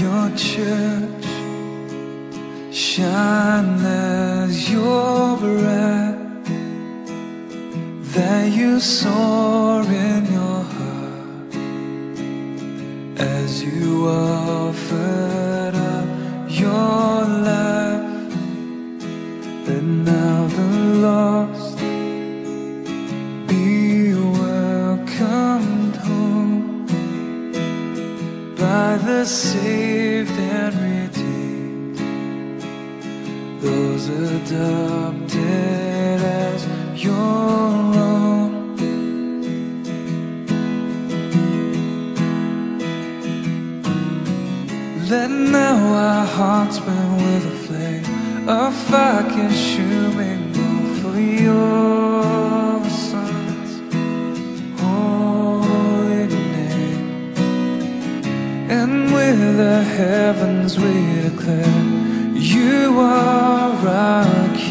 your church shine as your breath that you soar in your heart as you offered saved and redeemed. Those adopted as your own. Let now our hearts burn with a flame. Of fire consuming love for your With the heavens we declare, You are our King.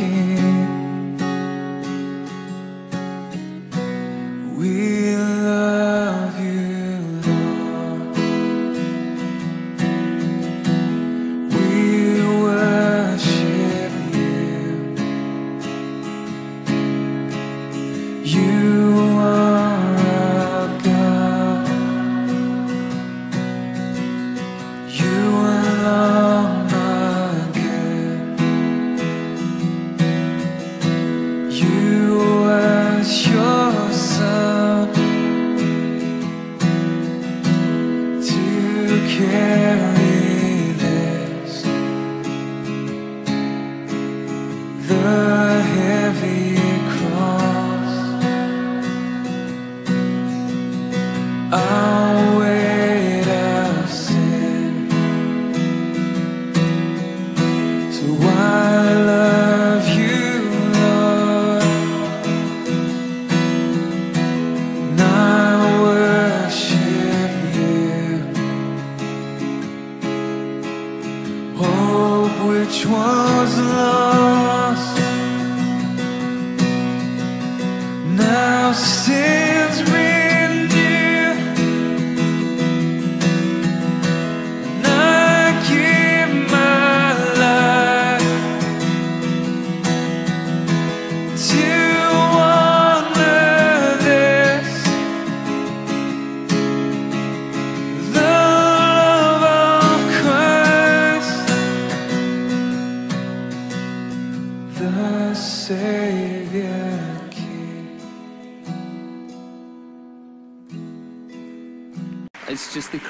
Hope which was lost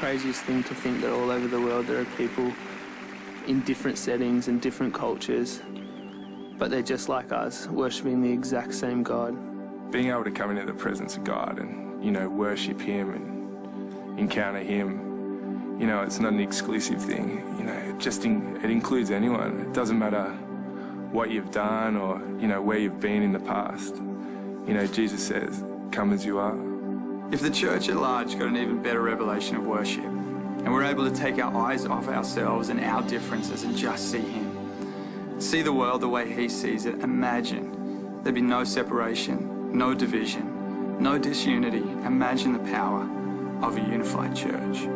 craziest thing to think that all over the world there are people in different settings and different cultures, but they're just like us, worshipping the exact same God. being able to come into the presence of God and you know worship Him and encounter Him, you know, it's not an exclusive thing. You know, it just in, it includes anyone. It doesn't matter what you've done or you know where you've been in the past. You know, Jesus says, "Come as you are." If the church at large got an even better revelation of worship, and we're able to take our eyes off ourselves and our differences and just see Him, see the world the way He sees it, imagine there'd be no separation, no division, no disunity. Imagine the power of a unified church.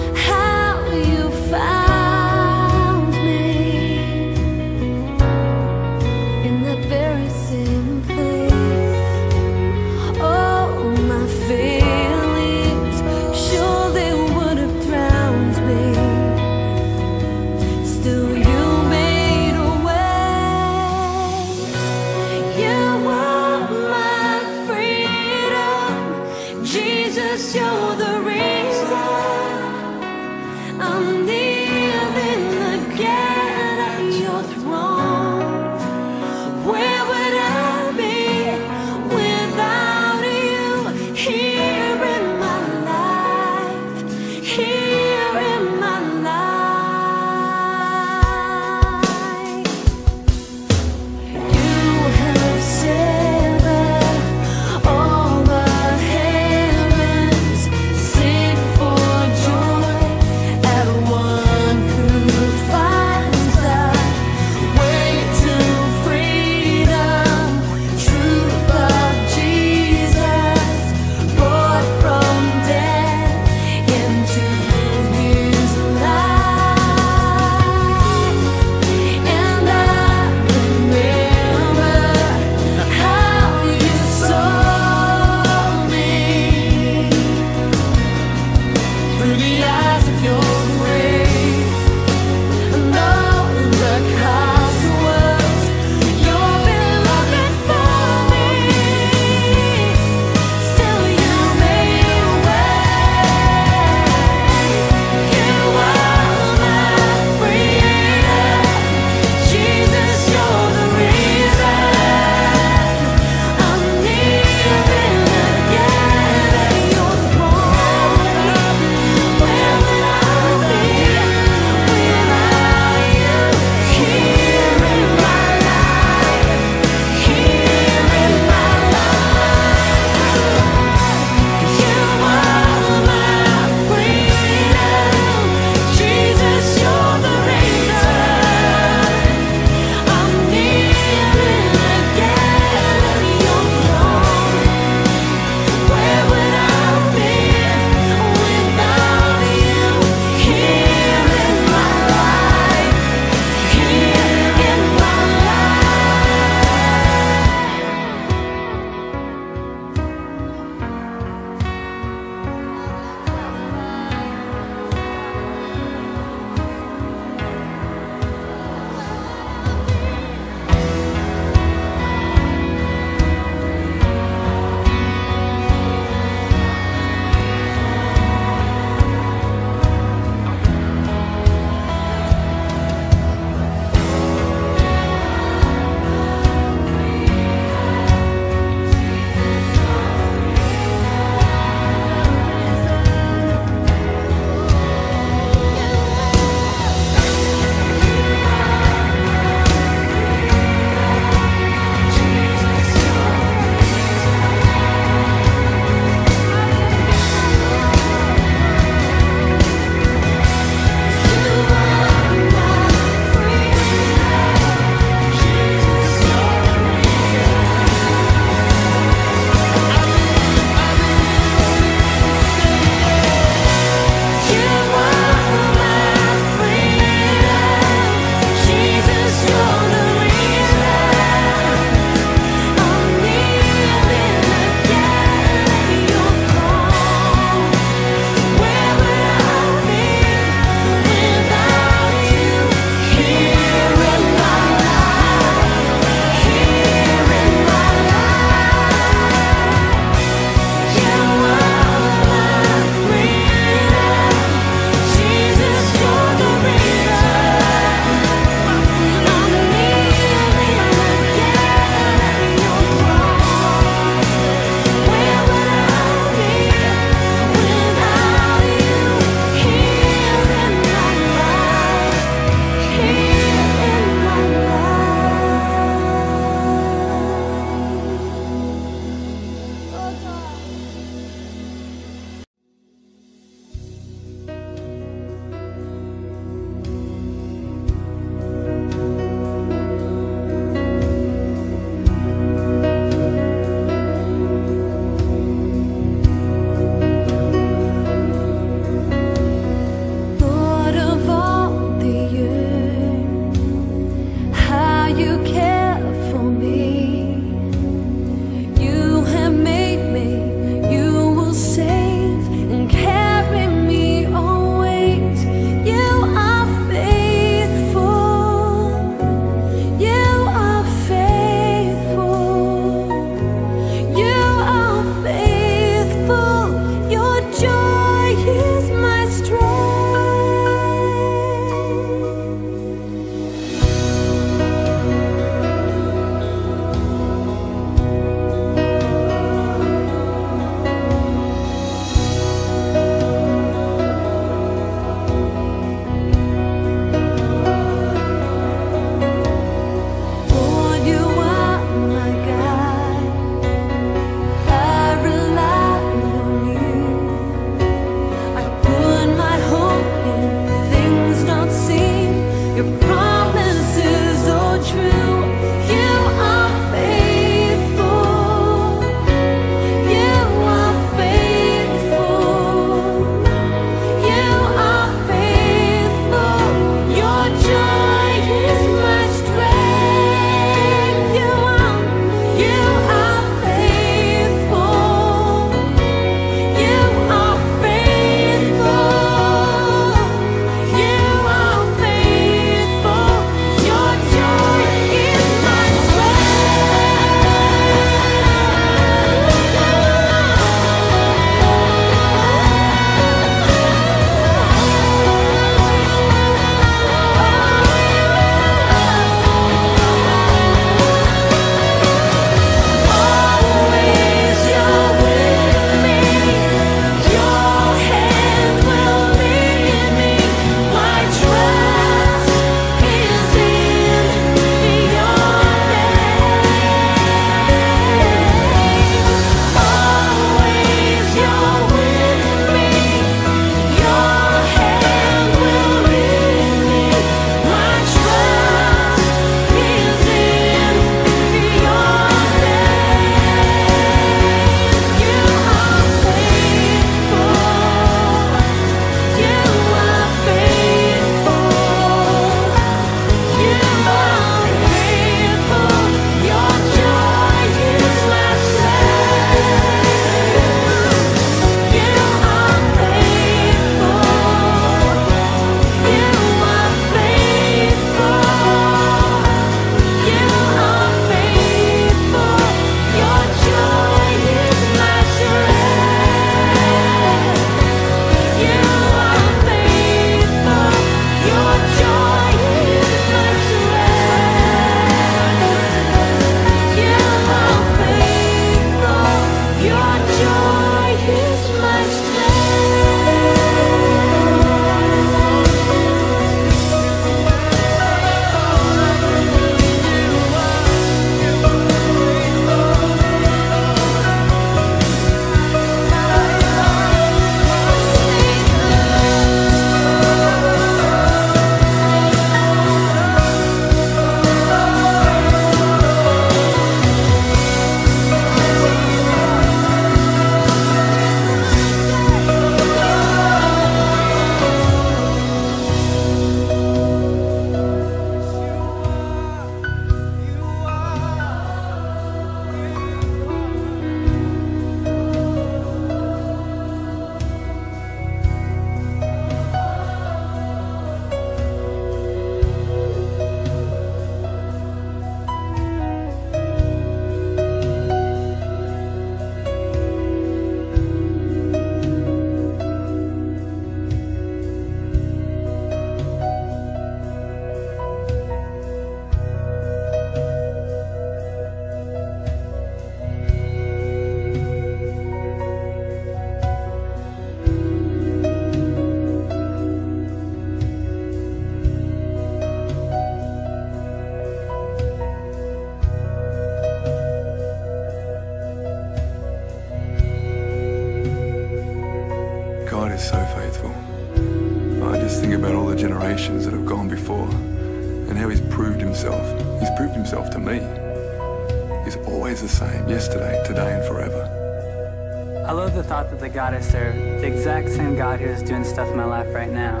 God I serve, the exact same God who is doing stuff in my life right now,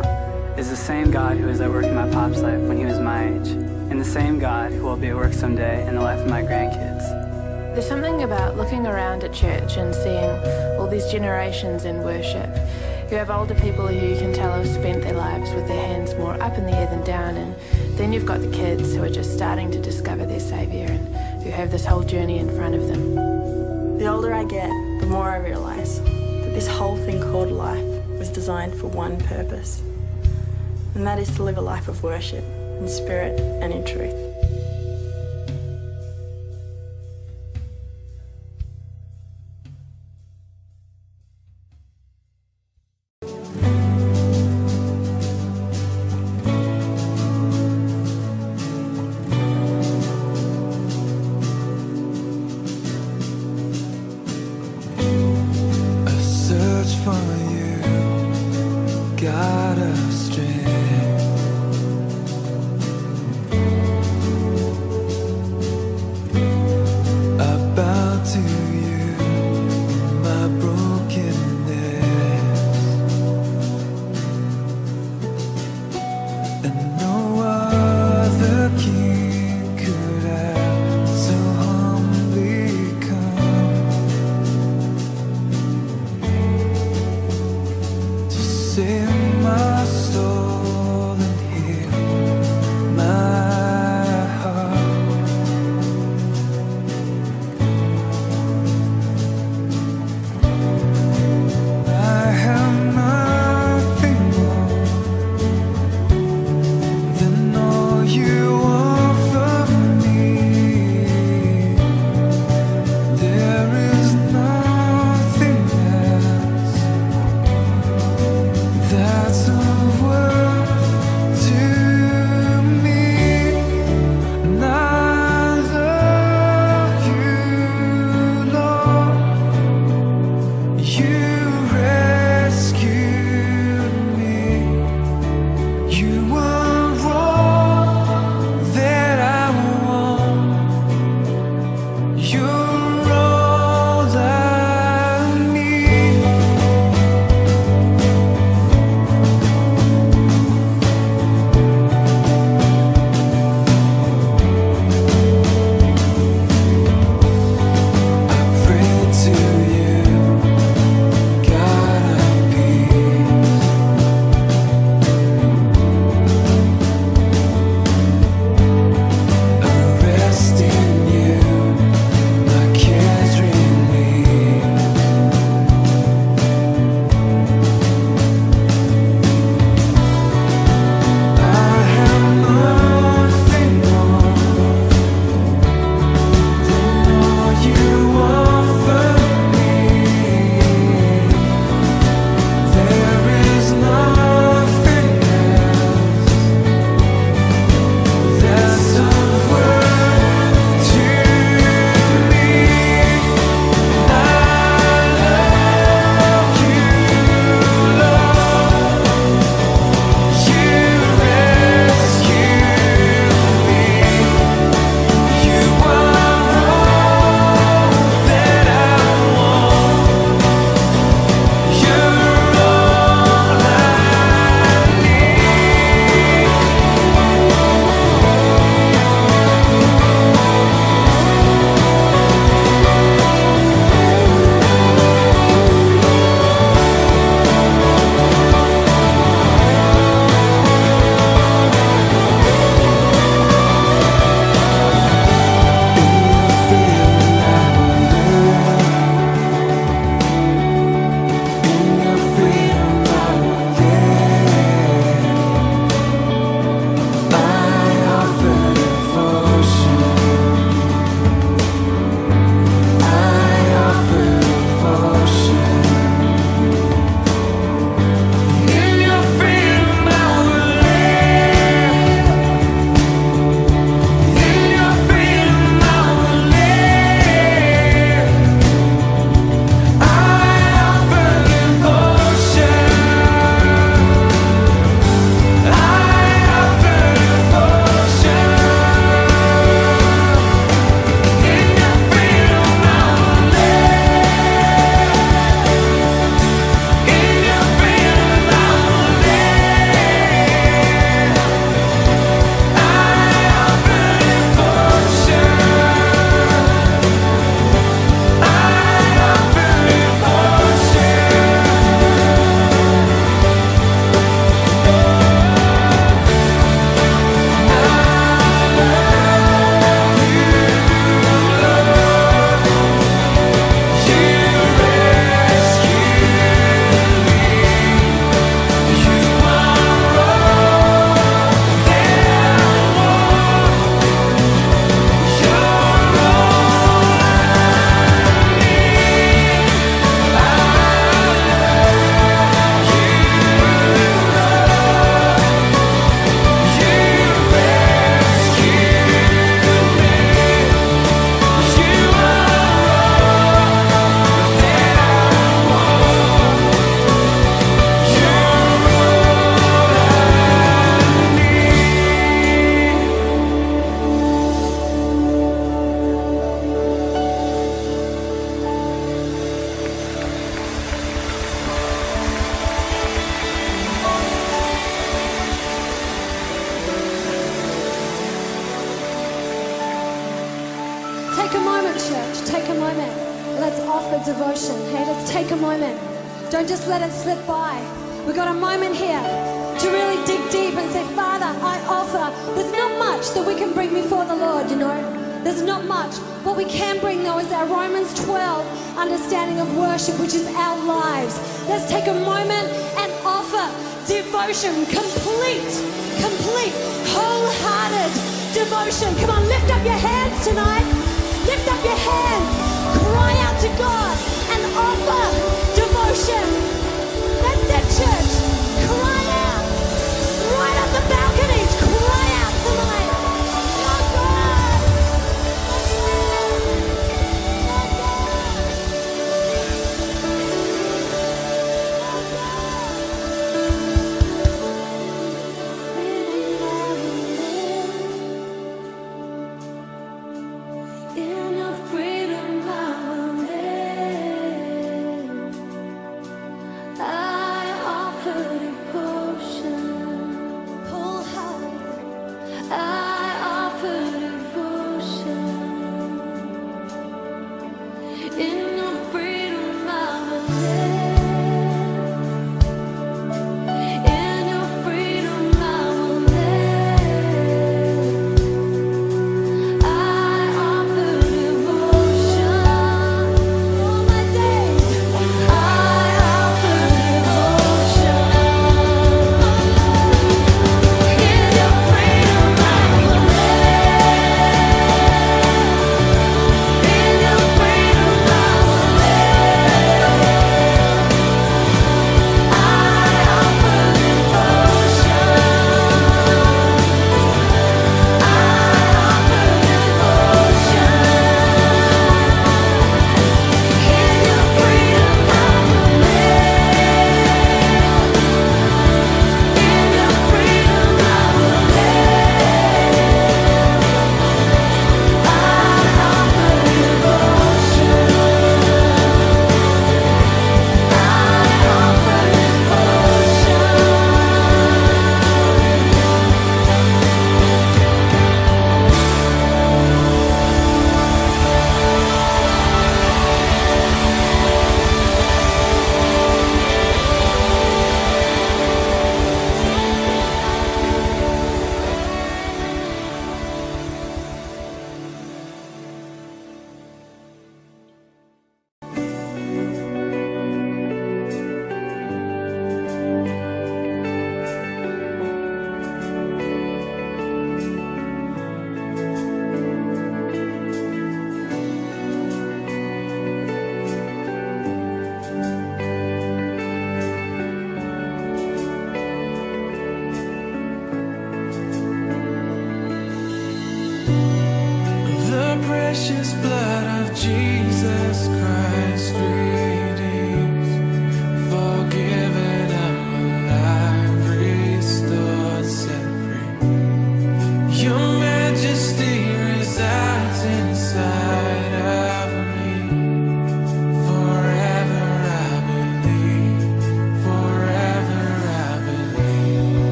is the same God who was at work in my pop's life when he was my age, and the same God who will be at work someday in the life of my grandkids. There's something about looking around at church and seeing all these generations in worship. You have older people who you can tell have spent their lives with their hands more up in the air than down, and then you've got the kids who are just starting to discover their Saviour and who have this whole journey in front of them. The older I get, the more I realise that this whole thing called life was designed for one purpose, and that is to live a life of worship in spirit and in truth.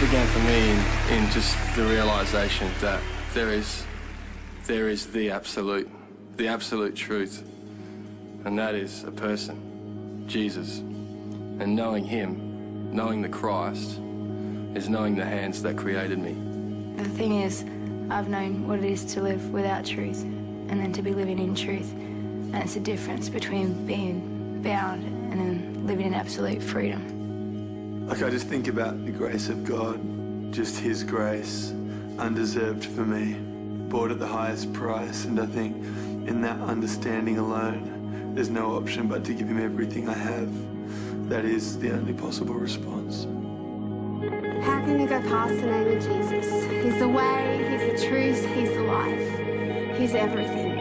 Began for me in, in just the realization that there is, there is the absolute, the absolute truth, and that is a person, Jesus. And knowing Him, knowing the Christ, is knowing the hands that created me. The thing is, I've known what it is to live without truth and then to be living in truth. And it's a difference between being bound and then living in absolute freedom. Like I just think about the grace of God, just His grace, undeserved for me, bought at the highest price. And I think in that understanding alone, there's no option but to give Him everything I have. That is the only possible response. How can you go past the name of Jesus? He's the way, He's the truth, He's the life, He's everything.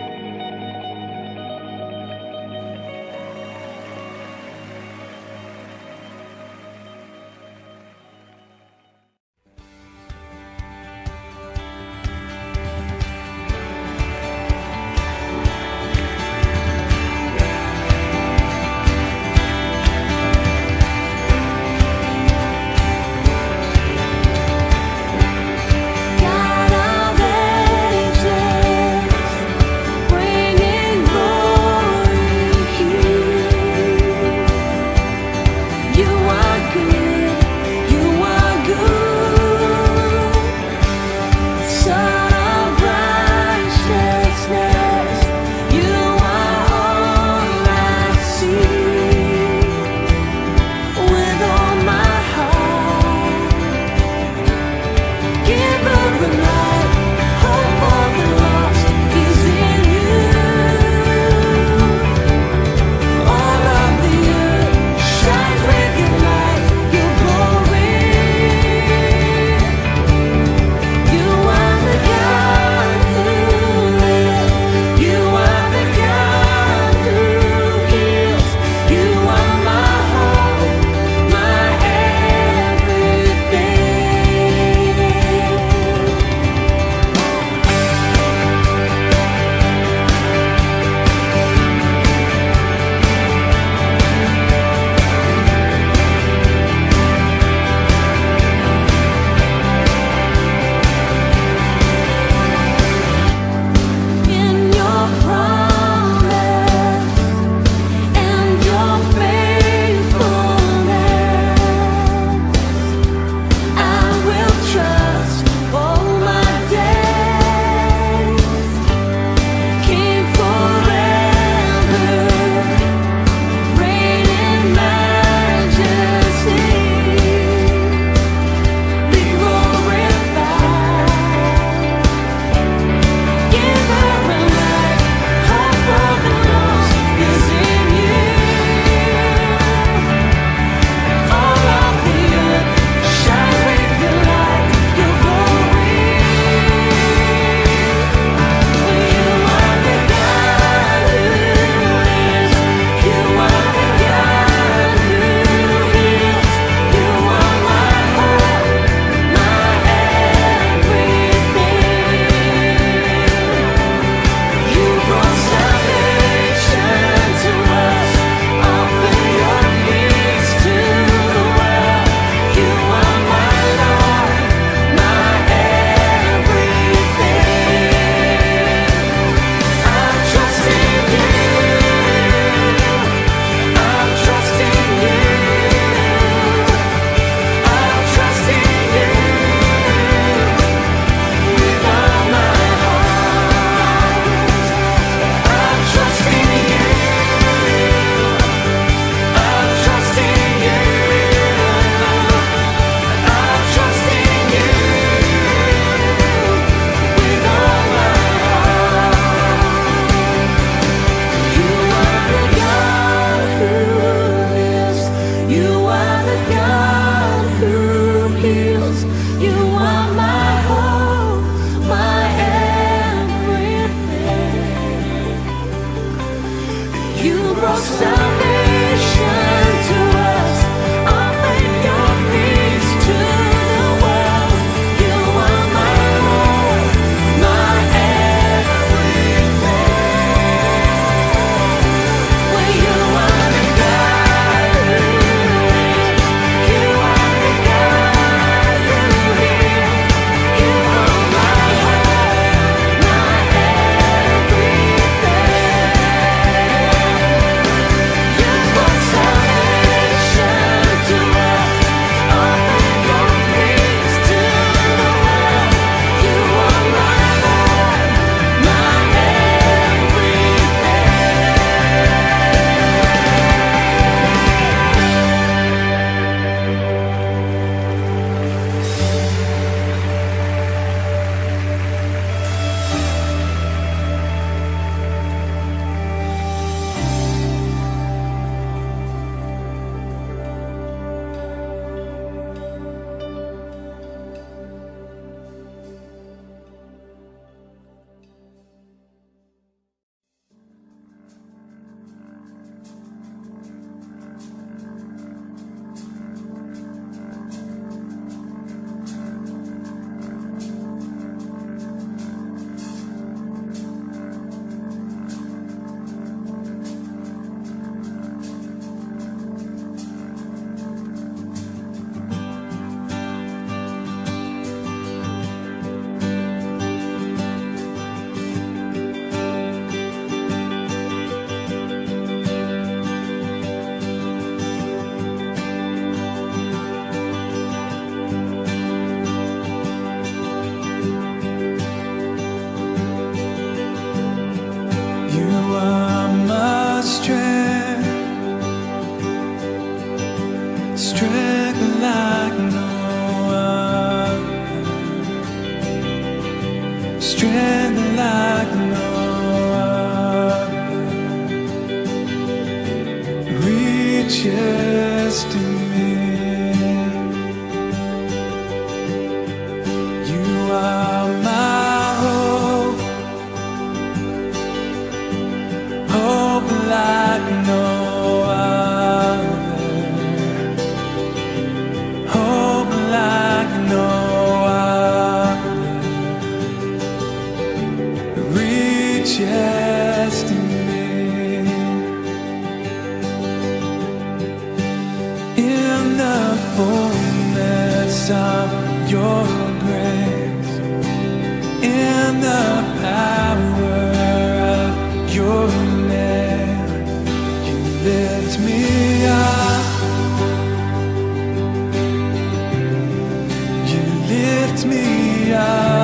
Me up.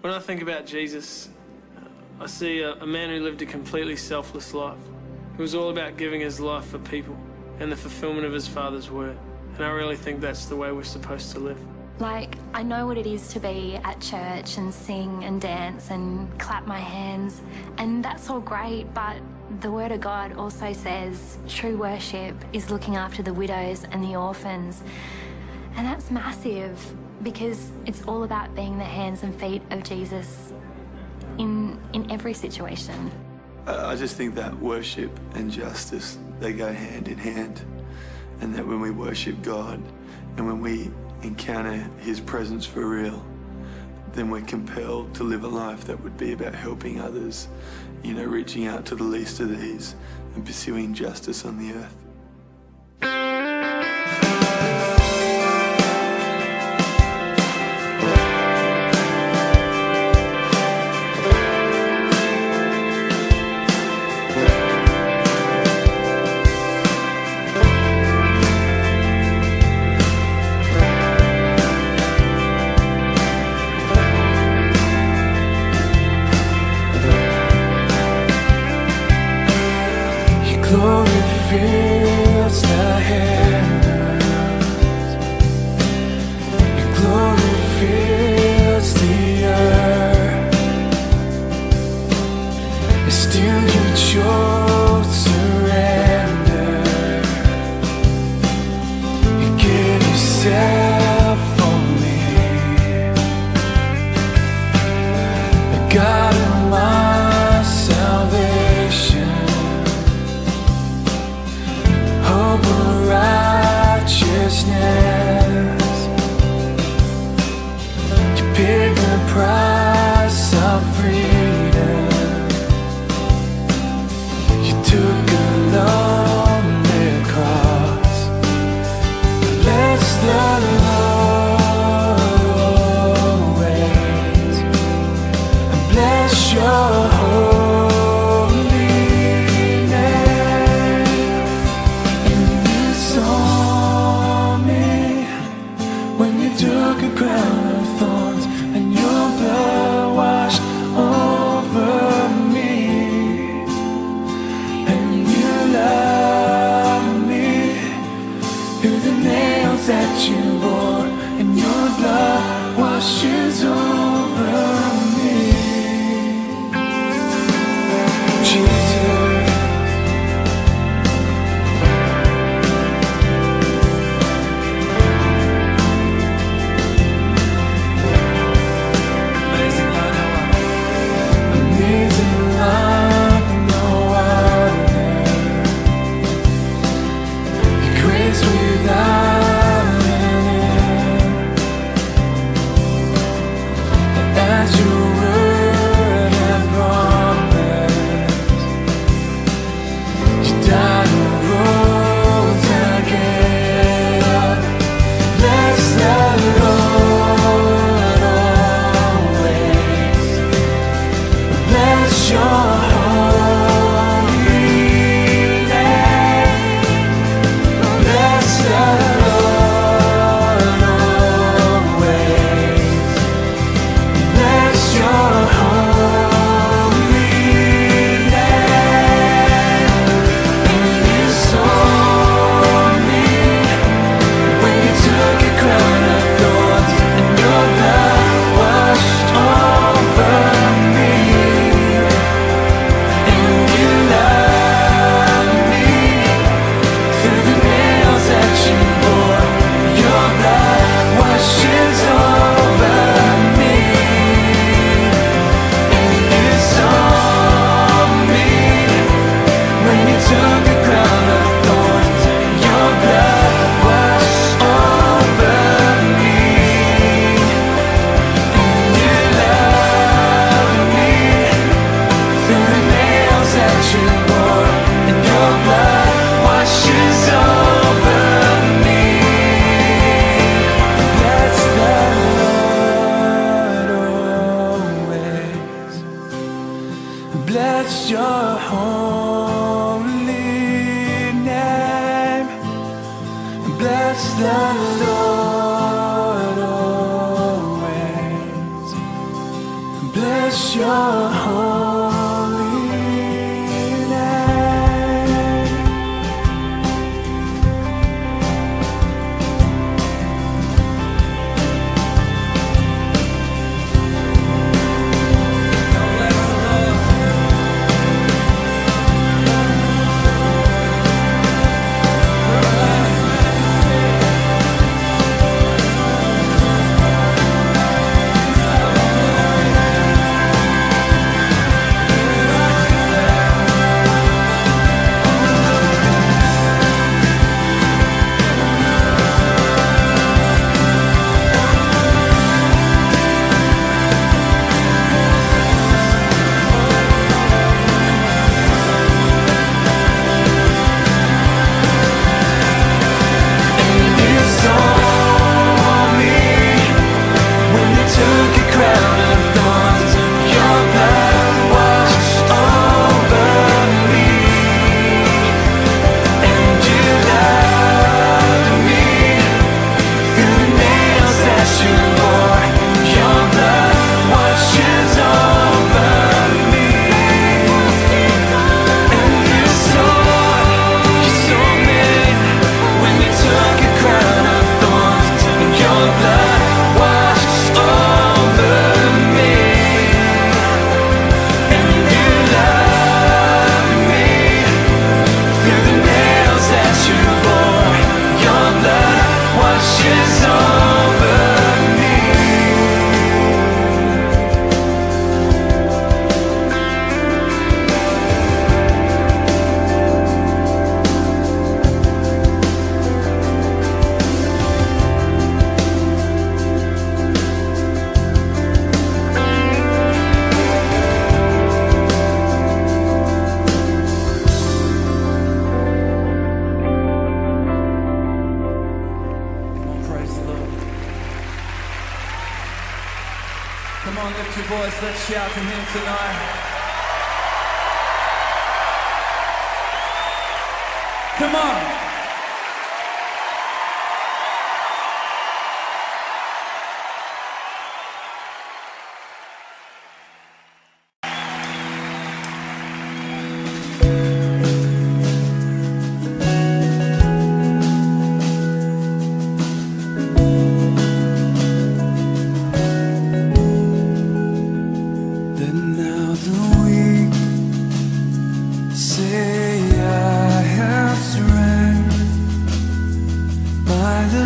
When I think about Jesus, I see a, a man who lived a completely selfless life. He was all about giving his life for people and the fulfillment of his Father's word. And I really think that's the way we're supposed to live. Like, I know what it is to be at church and sing and dance and clap my hands, and that's all great, but the Word of God also says true worship is looking after the widows and the orphans. And that's massive because it's all about being the hands and feet of Jesus in, in every situation. I just think that worship and justice, they go hand in hand. And that when we worship God and when we encounter His presence for real, then we're compelled to live a life that would be about helping others, you know, reaching out to the least of these and pursuing justice on the earth. Your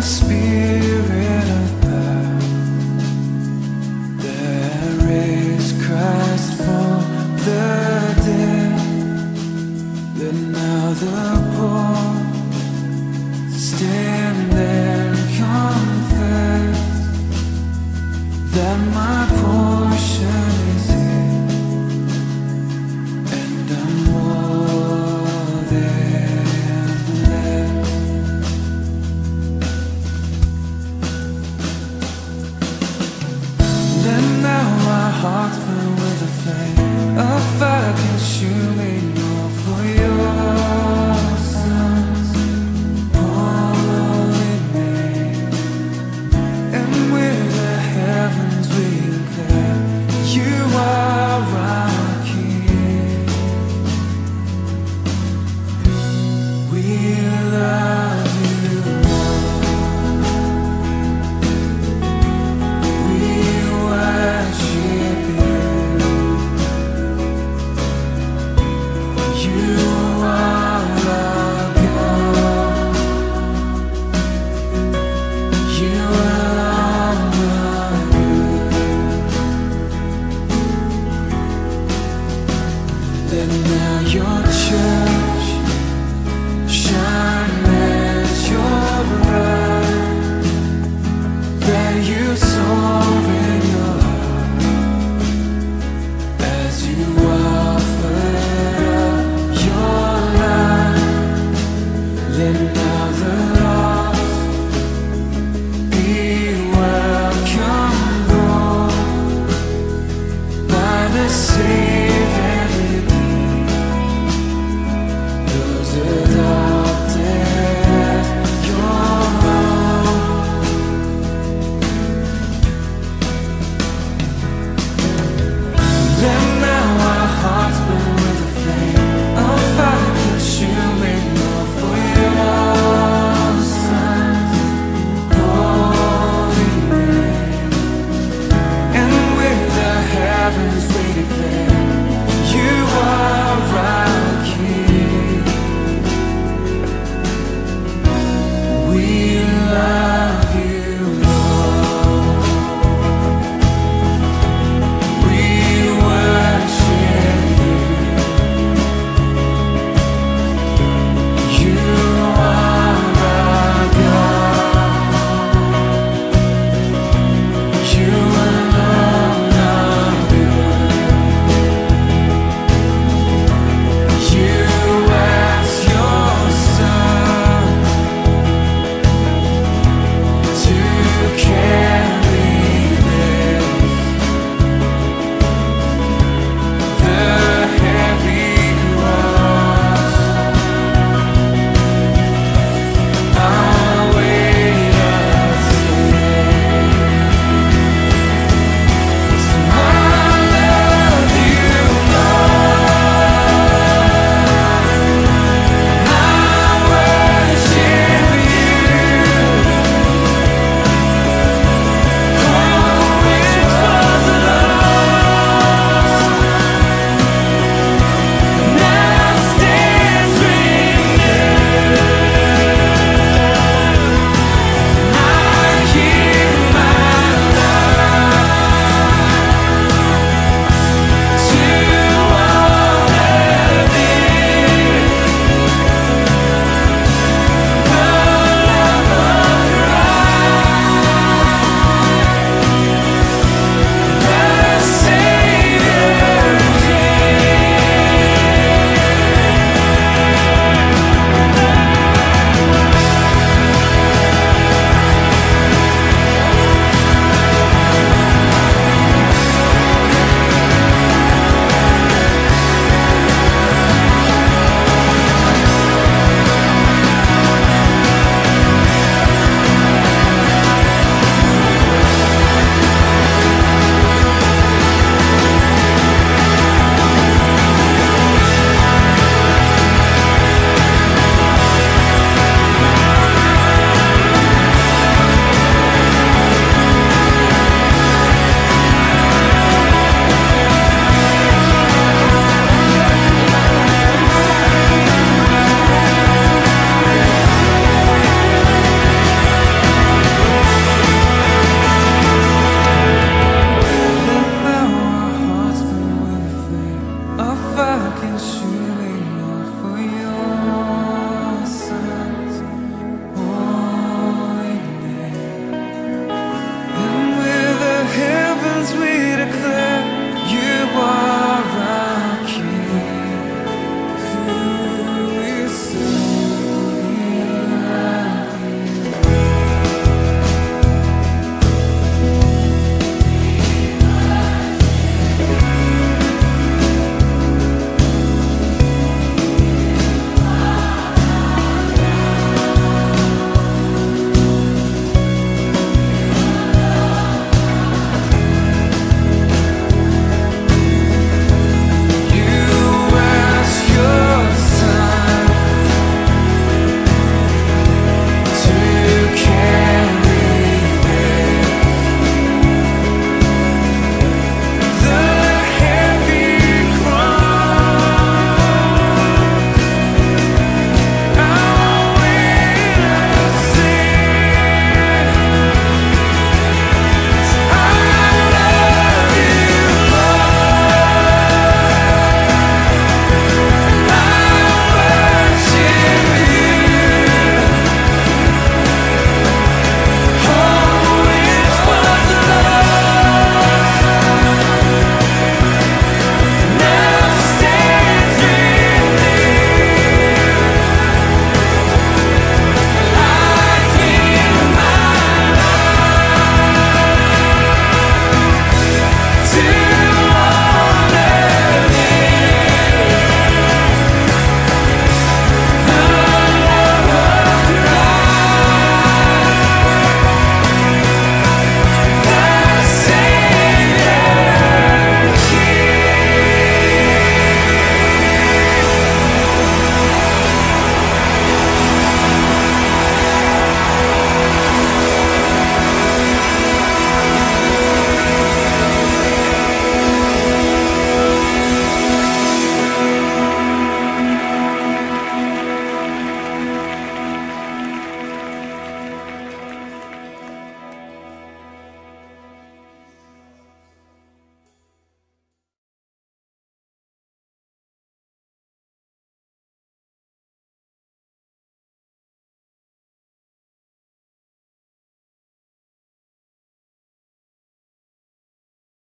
Spirit